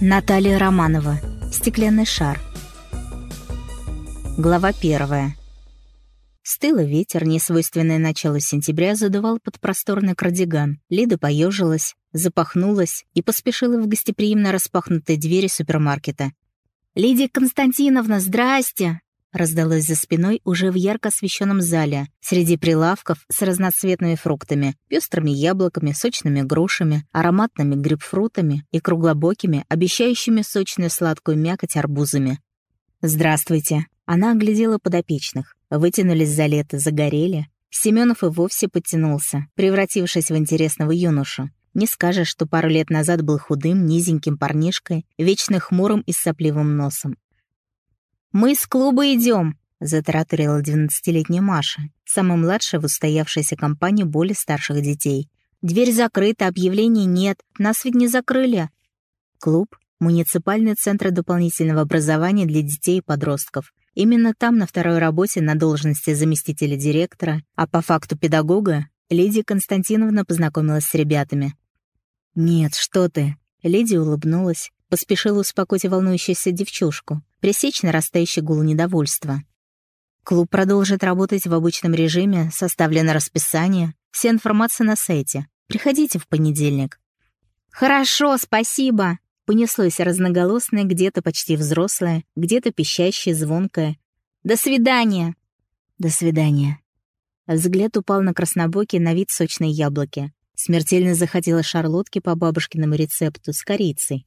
Наталья Романова. Стеклянный шар. Глава первая. Стылый ветер, несвойственное начало сентября, задувал под просторный кардиган. Лида поежилась, запахнулась и поспешила в гостеприимно распахнутые двери супермаркета. «Лидия Константиновна, здрасте!» Раздалось за спиной уже в ярко освещенном зале, среди прилавков с разноцветными фруктами, пестрыми яблоками, сочными грушами, ароматными грейпфрутами и круглобокими, обещающими сочную сладкую мякоть арбузами. «Здравствуйте!» Она оглядела подопечных. Вытянулись за лето, загорели. Семенов и вовсе подтянулся, превратившись в интересного юношу. Не скажешь, что пару лет назад был худым, низеньким парнишкой, вечно хмурым и с сопливым носом. «Мы с клуба идем, затараторила двенадцатилетняя Маша, самая младшая в устоявшейся компании более старших детей. «Дверь закрыта, объявлений нет, нас ведь не закрыли». Клуб — муниципальный центр дополнительного образования для детей и подростков. Именно там на второй работе на должности заместителя директора, а по факту педагога, Лидия Константиновна познакомилась с ребятами. «Нет, что ты!» Лидия улыбнулась, поспешила успокоить волнующуюся девчушку пресечь нарастающий гул недовольства. Клуб продолжит работать в обычном режиме, составлено расписание, вся информация на сайте. Приходите в понедельник. «Хорошо, спасибо!» Понеслось разноголосное, где-то почти взрослое, где-то пищащее, звонкое. «До свидания!» «До свидания!» Взгляд упал на краснобокие на вид сочные яблоки. Смертельно захотела шарлотки по бабушкиному рецепту с корицей.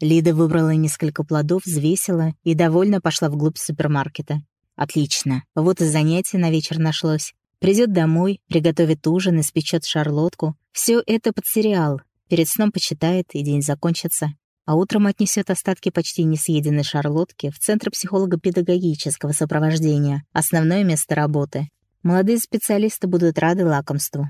Лида выбрала несколько плодов, взвесила и довольно пошла вглубь супермаркета. Отлично. Вот и занятие на вечер нашлось. Придет домой, приготовит ужин, испечет шарлотку. Все это под сериал. Перед сном почитает, и день закончится. А утром отнесет остатки почти несъеденной шарлотки в Центр психолого-педагогического сопровождения, основное место работы. Молодые специалисты будут рады лакомству.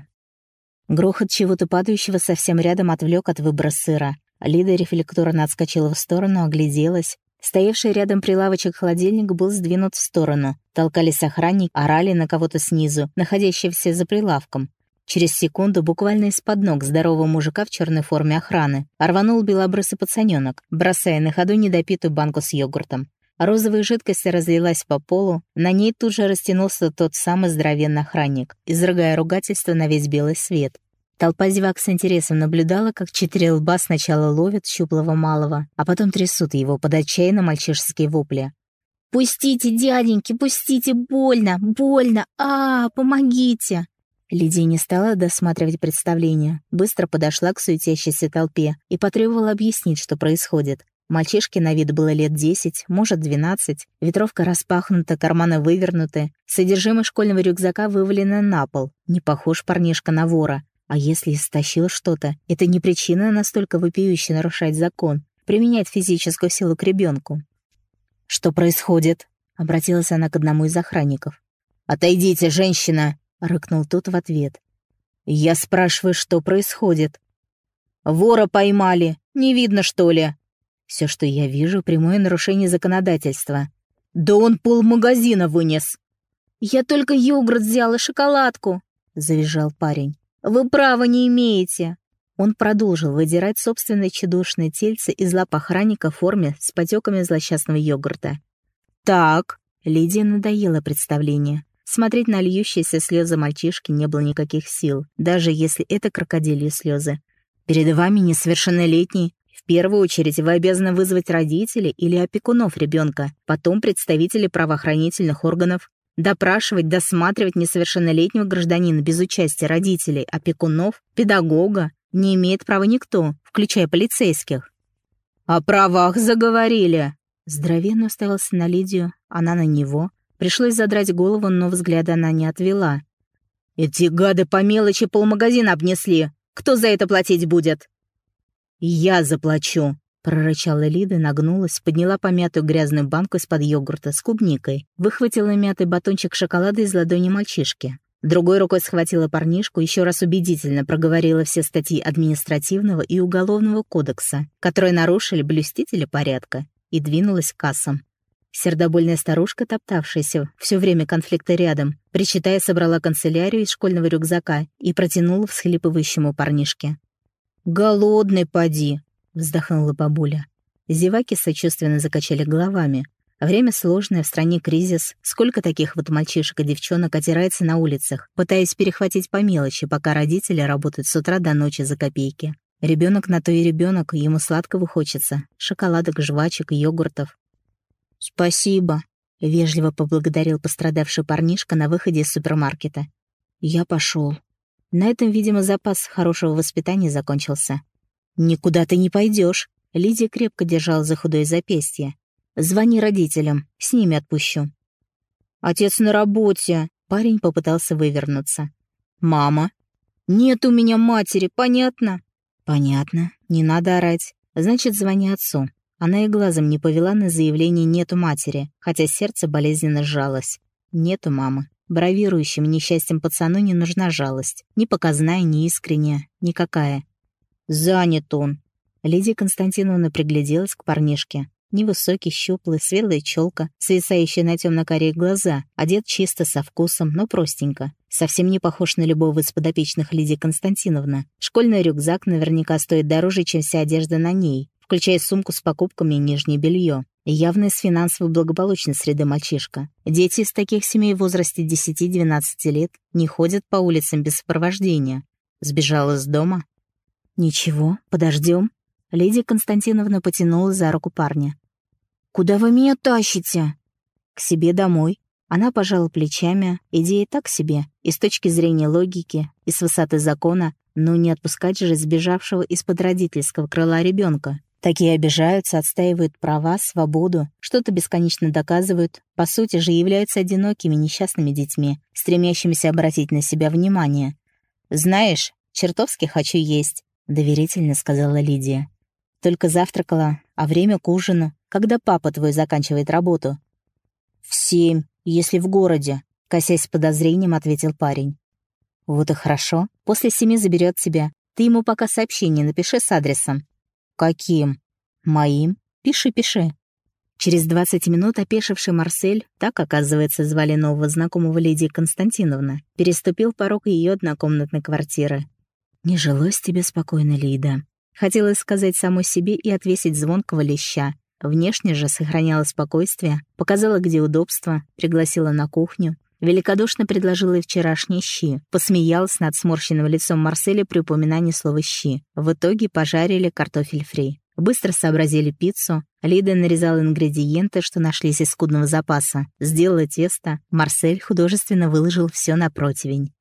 Грохот чего-то падающего совсем рядом отвлек от выбора сыра. Лида рефлекторно отскочила в сторону, огляделась. Стоявший рядом прилавочек холодильник был сдвинут в сторону. Толкались охранник, орали на кого-то снизу, находящегося за прилавком. Через секунду буквально из-под ног здорового мужика в черной форме охраны рванул белобрысый пацанёнок, бросая на ходу недопитую банку с йогуртом. Розовая жидкость разлилась по полу, на ней тут же растянулся тот самый здоровенный охранник, изрыгая ругательство на весь белый свет. Толпа зевак с интересом наблюдала, как четыре лба сначала ловят щуплого малого, а потом трясут его под отчаянно мальчишеские вопли. «Пустите, дяденьки, пустите, больно, больно! а, помогите!» Лидия не стала досматривать представление, быстро подошла к суетящейся толпе и потребовала объяснить, что происходит. Мальчишке на вид было лет десять, может, двенадцать. Ветровка распахнута, карманы вывернуты. Содержимое школьного рюкзака вывалено на пол. Не похож парнишка на вора. А если истощил что-то, это не причина настолько вопиюще нарушать закон, применять физическую силу к ребенку. «Что происходит?» — обратилась она к одному из охранников. «Отойдите, женщина!» — рыкнул тот в ответ. «Я спрашиваю, что происходит?» «Вора поймали! Не видно, что ли?» Все, что я вижу, прямое нарушение законодательства. «Да он полмагазина вынес!» «Я только йогурт взял и шоколадку!» — завизжал парень. Вы права не имеете!» Он продолжил выдирать собственное чудушное тельце из лап охранника в форме с потеками злосчастного йогурта. «Так!» Лидия надоело представление. Смотреть на льющиеся слезы мальчишки не было никаких сил, даже если это крокодильи слезы. «Перед вами несовершеннолетний. В первую очередь вы обязаны вызвать родителей или опекунов ребенка, потом представителей правоохранительных органов. Допрашивать, досматривать несовершеннолетнего гражданина без участия родителей, опекунов, педагога не имеет права никто, включая полицейских. «О правах заговорили!» Здоровенно уставился на Лидию, она на него. Пришлось задрать голову, но взгляда она не отвела. «Эти гады по мелочи полмагазина обнесли! Кто за это платить будет?» «Я заплачу!» Прорычала Лида, нагнулась, подняла помятую грязную банку из-под йогурта с клубникой, выхватила мятый батончик шоколада из ладони мальчишки. Другой рукой схватила парнишку, еще раз убедительно проговорила все статьи административного и уголовного кодекса, которые нарушили блюстители порядка, и двинулась к кассам. Сердобольная старушка, топтавшаяся все время конфликта рядом, причитая, собрала канцелярию из школьного рюкзака и протянула всхлипывающему парнишке. «Голодный поди!» Вздохнула бабуля. Зеваки сочувственно закачали головами. Время сложное, в стране кризис. Сколько таких вот мальчишек и девчонок отирается на улицах, пытаясь перехватить по мелочи, пока родители работают с утра до ночи за копейки. Ребенок на то и ребенок, ему сладкого хочется. Шоколадок, жвачек, йогуртов. «Спасибо», — вежливо поблагодарил пострадавший парнишка на выходе из супермаркета. «Я пошел. На этом, видимо, запас хорошего воспитания закончился. «Никуда ты не пойдешь. Лидия крепко держала за худое запястье. «Звони родителям, с ними отпущу». «Отец на работе», — парень попытался вывернуться. «Мама?» «Нет у меня матери, понятно?» «Понятно, не надо орать. Значит, звони отцу». Она и глазом не повела на заявление «нету матери», хотя сердце болезненно сжалось. «Нету мамы». Бравирующим несчастьем пацану не нужна жалость. Ни показная, ни искренняя. Никакая. «Занят он». Лидия Константиновна пригляделась к парнишке. Невысокий, щуплый, светлая челка, свисающая на темно-карие глаза, одет чисто, со вкусом, но простенько. Совсем не похож на любого из подопечных Лидии Константиновна. Школьный рюкзак наверняка стоит дороже, чем вся одежда на ней, включая сумку с покупками и нижнее белье. Явно из финансово благополучной среды мальчишка. Дети из таких семей в возрасте 10-12 лет не ходят по улицам без сопровождения. Сбежал из дома? Ничего, подождем. Лидия Константиновна потянула за руку парня. «Куда вы меня тащите?» «К себе домой». Она пожала плечами. Идея так себе, и с точки зрения логики, и с высоты закона, но не отпускать же сбежавшего из-под родительского крыла ребенка. Такие обижаются, отстаивают права, свободу, что-то бесконечно доказывают, по сути же являются одинокими несчастными детьми, стремящимися обратить на себя внимание. «Знаешь, чертовски хочу есть», — доверительно сказала Лидия. Только завтракала, а время к ужину. Когда папа твой заканчивает работу?» «В семь, если в городе», — косясь с подозрением, ответил парень. «Вот и хорошо. После семи заберет тебя. Ты ему пока сообщение напиши с адресом». «Каким?» «Моим. Пиши, пиши». Через двадцать минут опешивший Марсель, так, оказывается, звали нового знакомого Лидии Константиновна, переступил порог ее однокомнатной квартиры. «Не жилось тебе спокойно, Лида», Хотелось сказать самой себе и отвесить звонкого леща. Внешне же сохраняла спокойствие, показала, где удобство, пригласила на кухню. Великодушно предложила и вчерашние щи. Посмеялась над сморщенным лицом Марселя при упоминании слова «щи». В итоге пожарили картофель фри. Быстро сообразили пиццу. Лида нарезала ингредиенты, что нашлись из скудного запаса. Сделала тесто. Марсель художественно выложил все на противень.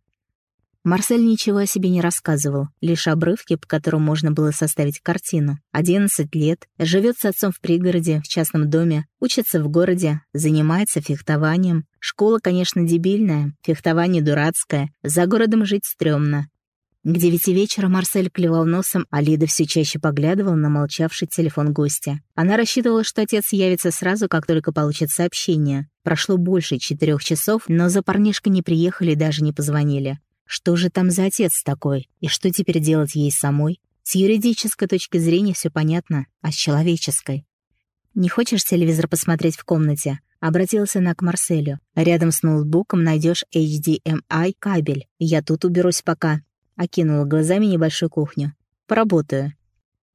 Марсель ничего о себе не рассказывал, лишь обрывки, по которым можно было составить картину. 11 лет, живет с отцом в пригороде, в частном доме, учится в городе, занимается фехтованием. Школа, конечно, дебильная, фехтование дурацкое, за городом жить стрёмно. К девяти вечера Марсель клевал носом, а Лида все чаще поглядывал на молчавший телефон гостя. Она рассчитывала, что отец явится сразу, как только получит сообщение. Прошло больше четырех часов, но за парнишкой не приехали и даже не позвонили. Что же там за отец такой? И что теперь делать ей самой? С юридической точки зрения все понятно, а с человеческой? «Не хочешь телевизор посмотреть в комнате?» Обратилась она к Марселю. «Рядом с ноутбуком найдешь HDMI кабель. Я тут уберусь пока». Окинула глазами небольшую кухню. «Поработаю».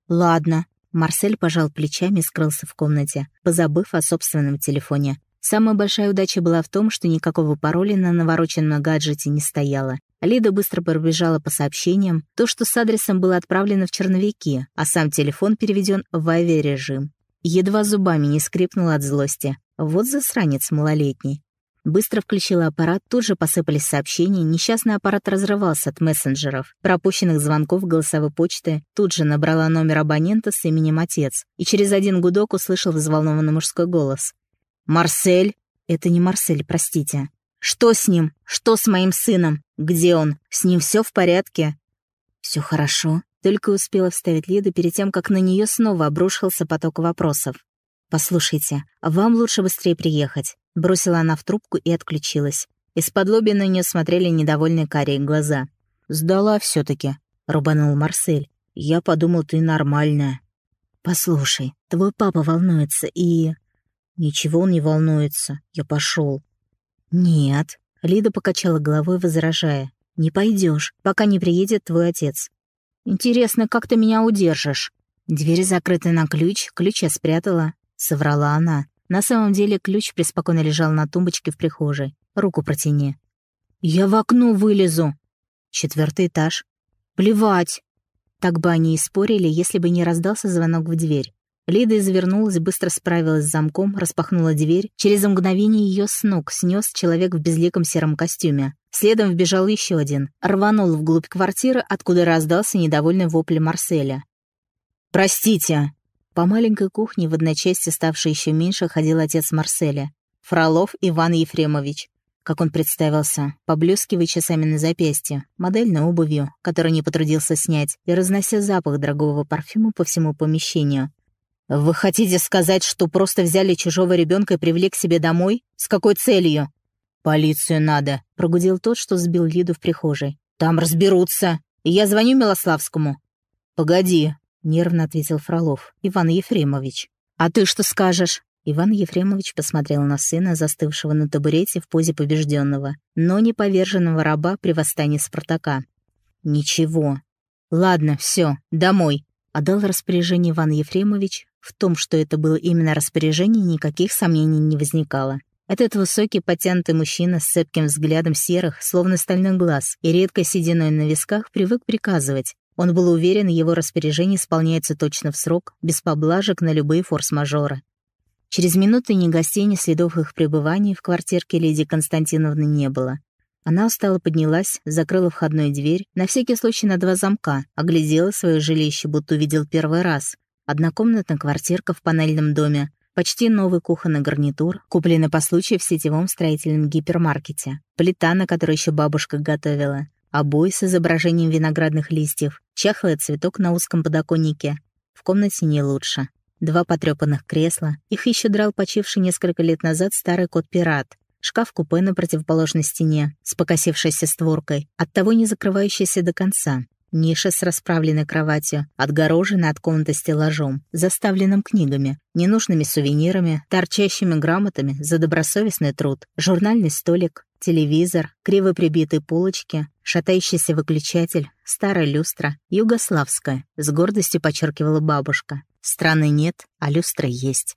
«Ладно». Марсель пожал плечами и скрылся в комнате, позабыв о собственном телефоне. Самая большая удача была в том, что никакого пароля на навороченном гаджете не стояло. Лида быстро пробежала по сообщениям. То, что с адресом было отправлено в черновики, а сам телефон переведен в авиарежим. Едва зубами не скрипнула от злости. Вот засранец малолетний. Быстро включила аппарат, тут же посыпались сообщения, несчастный аппарат разрывался от мессенджеров, пропущенных звонков голосовой почты, тут же набрала номер абонента с именем «Отец» и через один гудок услышал взволнованный мужской голос. «Марсель?» «Это не Марсель, простите». «Что с ним? Что с моим сыном? Где он? С ним все в порядке?» Все хорошо», — только успела вставить Лида перед тем, как на нее снова обрушился поток вопросов. «Послушайте, вам лучше быстрее приехать», — бросила она в трубку и отключилась. Из-под лоби на нее смотрели недовольные карие глаза. «Сдала все таки рубанул Марсель. «Я подумал, ты нормальная». «Послушай, твой папа волнуется и...» «Ничего он не волнуется. Я пошел. «Нет», — Лида покачала головой, возражая. «Не пойдешь, пока не приедет твой отец». «Интересно, как ты меня удержишь?» Дверь закрыта на ключ, ключ я спрятала, соврала она. На самом деле ключ преспокойно лежал на тумбочке в прихожей. Руку протяни. «Я в окно вылезу!» Четвертый этаж. «Плевать!» Так бы они и спорили, если бы не раздался звонок в дверь. Лида извернулась, быстро справилась с замком, распахнула дверь. Через мгновение ее с ног снес человек в безликом сером костюме. Следом вбежал еще один. Рванул вглубь квартиры, откуда раздался недовольный вопль Марселя. «Простите!» По маленькой кухне, в одночасье ставшей еще меньше, ходил отец Марселя. Фролов Иван Ефремович. Как он представился, поблескивая часами на запястье, модельной обувью, которую не потрудился снять, и разнося запах дорогого парфюма по всему помещению. «Вы хотите сказать, что просто взяли чужого ребенка и привели к себе домой? С какой целью?» «Полицию надо», — прогудел тот, что сбил Лиду в прихожей. «Там разберутся. Я звоню Милославскому». «Погоди», — нервно ответил Фролов. «Иван Ефремович». «А ты что скажешь?» Иван Ефремович посмотрел на сына, застывшего на табурете в позе побежденного, но не поверженного раба при восстании Спартака. «Ничего. Ладно, все, домой», — отдал распоряжение Иван Ефремович. В том, что это было именно распоряжение, никаких сомнений не возникало. Этот высокий, потянутый мужчина с цепким взглядом серых, словно стальных глаз, и редкой сединой на висках привык приказывать. Он был уверен, его распоряжение исполняется точно в срок, без поблажек на любые форс-мажоры. Через минуты ни гостей, ни следов их пребывания в квартирке леди Константиновны не было. Она устало поднялась, закрыла входную дверь, на всякий случай на два замка, оглядела свое жилище, будто увидел первый раз. Однокомнатная квартирка в панельном доме, почти новый кухонный гарнитур, купленный по случаю в сетевом строительном гипермаркете, плита, на которой еще бабушка готовила, обои с изображением виноградных листьев, чахлый цветок на узком подоконнике. В комнате не лучше. Два потрёпанных кресла. Их еще драл почивший несколько лет назад старый кот-пират. Шкаф-купе на противоположной стене, с покосившейся створкой, оттого не закрывающейся до конца. Ниша с расправленной кроватью, отгорожена от комнаты стеллажом, заставленным книгами, ненужными сувенирами, торчащими грамотами за добросовестный труд, журнальный столик, телевизор, криво прибитые полочки, шатающийся выключатель, старая люстра, югославская, с гордостью подчеркивала бабушка. Страны нет, а люстра есть.